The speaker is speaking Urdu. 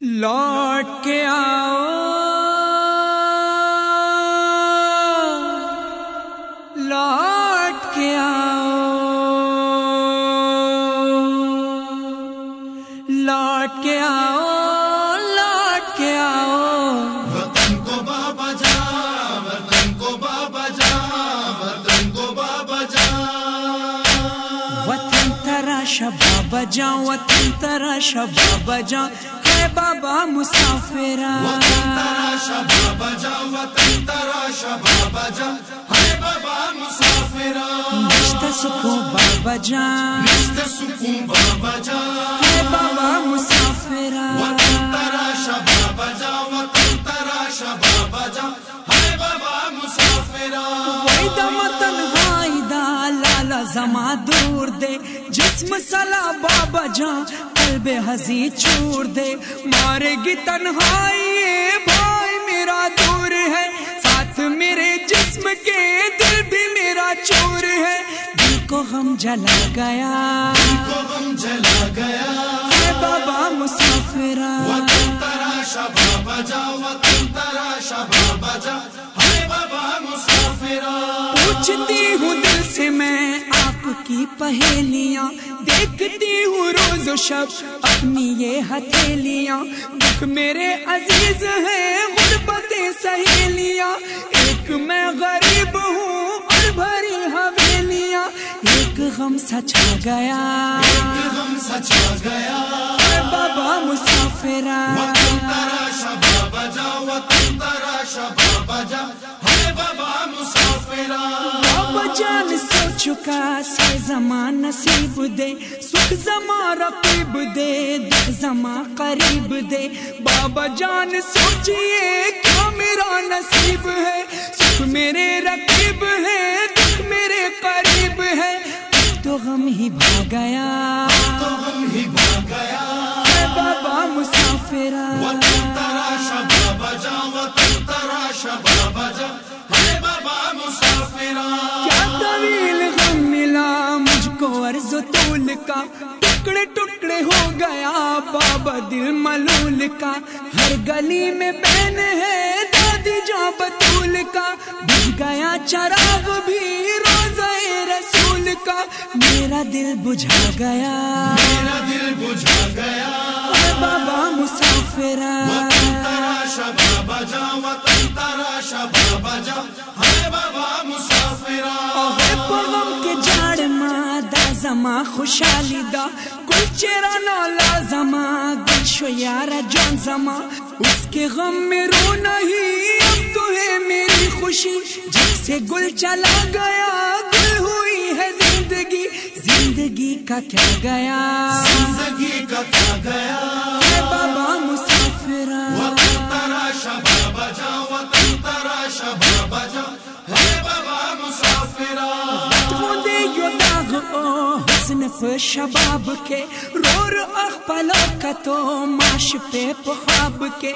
لوٹ کے آؤ۔ لوٹ کے آؤ۔ لوٹ کے آؤ۔ تراشا بابا جا وطن تراشا بابا جا ہے بابا مسافرہ۔ وطن تراشا بابا جا وطن تراشا بابا جا ہے بابا مسافرہ۔ رشتہ سکھو بابا جا رشتہ سکون بابا جا ہے بابا مسافرہ۔ لالا زما دور دے جسم سلا بابا جان قلب ہزی چھوڑ دے۔ مارے گی تنہائی بھائی میرا دور ہے۔ ساتھ میرے جسم کے دل بھی میرا چور ہے۔ دل کو غم جلا گیا۔ کو غم جلا گیا۔ ہے بابا مسافرہ۔ وطن تراشا بابا جا وطن تراشا بابا جا۔ ہے بابا مسافرہ۔ پوچھتی ہوں دل سے میں کی پہیلیاں دیکھتی ہوں روز و شب اپنی یہ ہتھیلیاں۔ دکھ میرے عزیز ہیں غربت سہیلیاں۔ ایک میں غریب ہوں اور بھری حویلیاں۔ ایک غم سچا گیا۔ غم سچا گیا۔ بابا مسافرہ۔ وطن وطن بابا جان سو چکا سے زمان نصیب دے سکھ زمان رقیب دے دکھ زمان قریب دے۔ بابا جان سوچئے کیا میرا نصیب ہے؟ سکھ میرے رقیب ہے دکھ میرے قریب ہے۔ تو غم ہی بھاگ گیا۔ تو ہم ہی طول کا ٹکڑے ٹکڑے ہو گیا بابا دل ملول کا۔ ہر گلی میں بہن ہے دادی جاں بطول کا۔ بج گیا چراغ بھی روزہ رسول کا۔ میرا دل بجھا گیا۔ میرا دل بجھا گیا۔ بابا تراشا بابا جا وطن تراشا بابا جا زما خوشحالی دا. کل چیرا نالا زما گل شو یارا جان زما. اس کے غم میں رو نہیں اب تو ہے میری خوشی. جب سے گل چلا گیا گل ہوئی ہے زندگی. زندگی کا کیا گیا؟ زندگی کا کیا گیا؟ اے بابا مسافرہ وطن تراشا بابا جا وطن تراشا بابا جا او شباب کے رور اخ پلو کتو ماش پہ پخاب کے۔